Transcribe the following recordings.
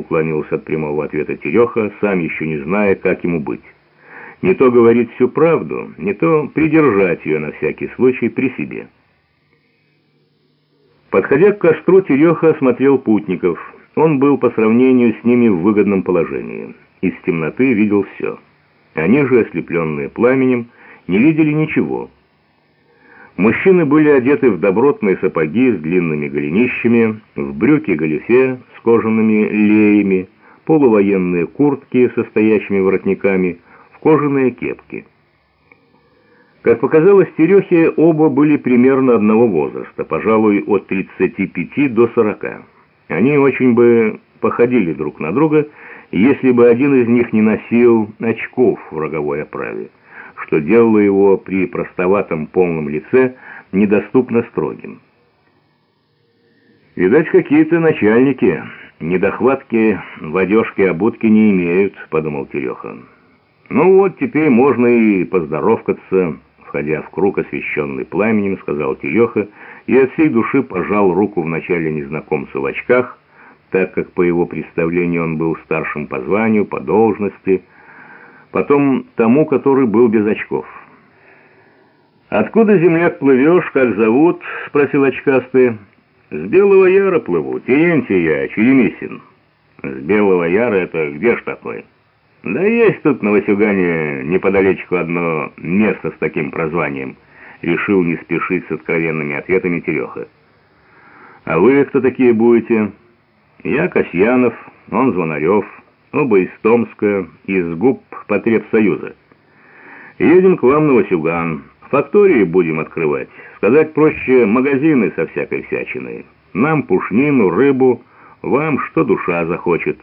уклонился от прямого ответа Тереха, сам еще не зная, как ему быть. Не то говорить всю правду, не то придержать ее на всякий случай при себе. Подходя к костру, Тереха осмотрел путников. Он был по сравнению с ними в выгодном положении. Из темноты видел все. Они же, ослепленные пламенем, не видели ничего. Мужчины были одеты в добротные сапоги с длинными голенищами, в брюки-галифе кожаными леями, полувоенные куртки со стоящими воротниками, в кожаные кепки. Как показалось Терехе, оба были примерно одного возраста, пожалуй, от 35 до 40. Они очень бы походили друг на друга, если бы один из них не носил очков в роговой оправе что делало его при простоватом полном лице недоступно строгим. «Видать, какие-то начальники недохватки в одежке обутки не имеют», — подумал Тереха. «Ну вот, теперь можно и поздоровкаться», — входя в круг, освещенный пламенем, сказал Тереха, и от всей души пожал руку вначале незнакомцу в очках, так как по его представлению он был старшим по званию, по должности, — потом тому, который был без очков. «Откуда, земляк, плывешь, как зовут?» — спросил очкастый. «С Белого Яра плыву, Терентий я, Черемисин». «С Белого Яра это где ж такой?» «Да есть тут на Васюгане неподалечку одно место с таким прозванием», — решил не спешить с откровенными ответами Тереха. «А вы кто такие будете?» «Я Касьянов, он Звонарев, оба из Томска, из губ Потребсоюза. Едем к вам на Васюган. Фактории будем открывать. Сказать проще, магазины со всякой всячиной. Нам пушнину, рыбу, вам что душа захочет.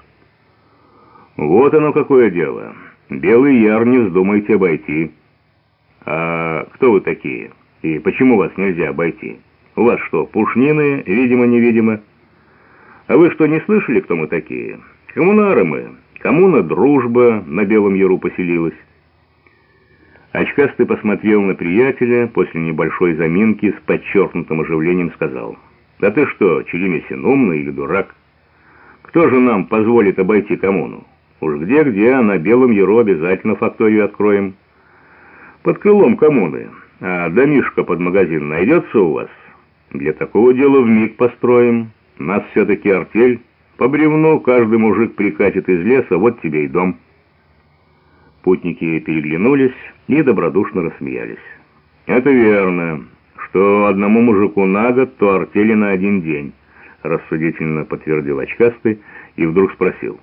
Вот оно какое дело. Белый яр не вздумайте обойти. А кто вы такие? И почему вас нельзя обойти? У вас что, пушнины, видимо-невидимо? А вы что, не слышали, кто мы такие? Коммунары мы. Коммуна «Дружба» на Белом Яру поселилась. Очкастый посмотрел на приятеля, после небольшой заминки с подчеркнутым оживлением сказал. «Да ты что, Черемисин, умный или дурак? Кто же нам позволит обойти коммуну? Уж где-где, а на Белом Яру обязательно факторию откроем. Под крылом коммуны. А домишка под магазин найдется у вас? Для такого дела вмиг построим. Нас все-таки артель». По бревну каждый мужик прикатит из леса, вот тебе и дом. Путники переглянулись и добродушно рассмеялись. Это верно, что одному мужику на год, то артели на один день, рассудительно подтвердил очкастый и вдруг спросил.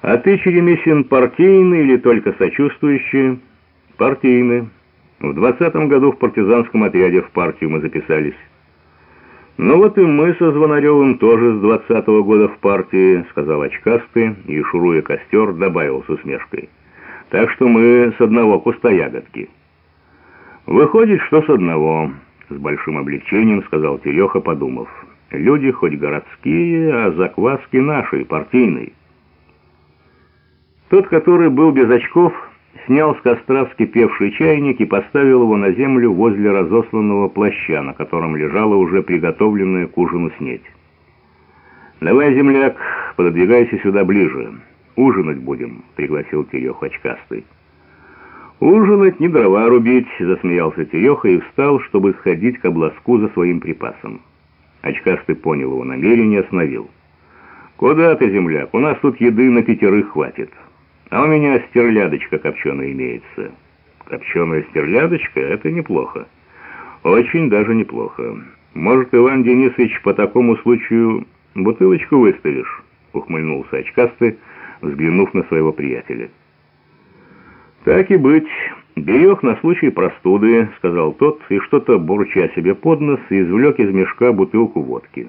А ты, Черемисин, партийный или только сочувствующий? Партийный. В двадцатом году в партизанском отряде в партию мы записались. «Ну вот и мы со Звонаревым тоже с двадцатого года в партии», — сказал очкастый и, шуруя костер, добавил с усмешкой. «Так что мы с одного куста ягодки». «Выходит, что с одного», — с большим облегчением сказал Тереха, подумав. «Люди хоть городские, а закваски наши, партийные». Тот, который был без очков, снял с костра вскипевший чайник и поставил его на землю возле разосланного плаща, на котором лежала уже приготовленная к ужину снеть. «Давай, земляк, пододвигайся сюда ближе. Ужинать будем», — пригласил Терех очкастый. «Ужинать, не дрова рубить», — засмеялся Тереха и встал, чтобы сходить к обласку за своим припасом. Очкастый понял его намерение и остановил. «Куда ты, земляк? У нас тут еды на пятерых хватит». А у меня стерлядочка копченая имеется. Копченая стерлядочка — это неплохо. Очень даже неплохо. Может, Иван Денисович, по такому случаю бутылочку выставишь? Ухмыльнулся очкастый, взглянув на своего приятеля. «Так и быть. Берег на случай простуды», — сказал тот, и что-то, бурча себе под нос, извлек из мешка бутылку водки.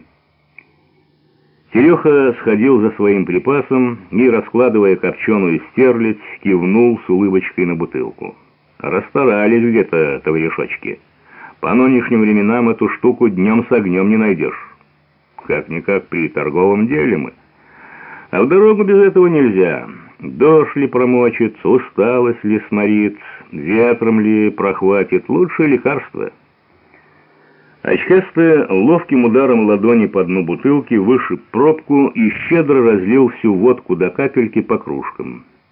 Тереха сходил за своим припасом и, раскладывая копченую стерлядь, кивнул с улыбочкой на бутылку. «Расстарались где-то, товарищочки. По нынешним временам эту штуку днем с огнем не найдешь. Как-никак при торговом деле мы. А в дорогу без этого нельзя. Дождь ли промочит, усталость ли сморит, ветром ли прохватит. Лучшее лекарство». Ачхесте ловким ударом ладони по дну бутылки вышиб пробку и щедро разлил всю водку до капельки по кружкам.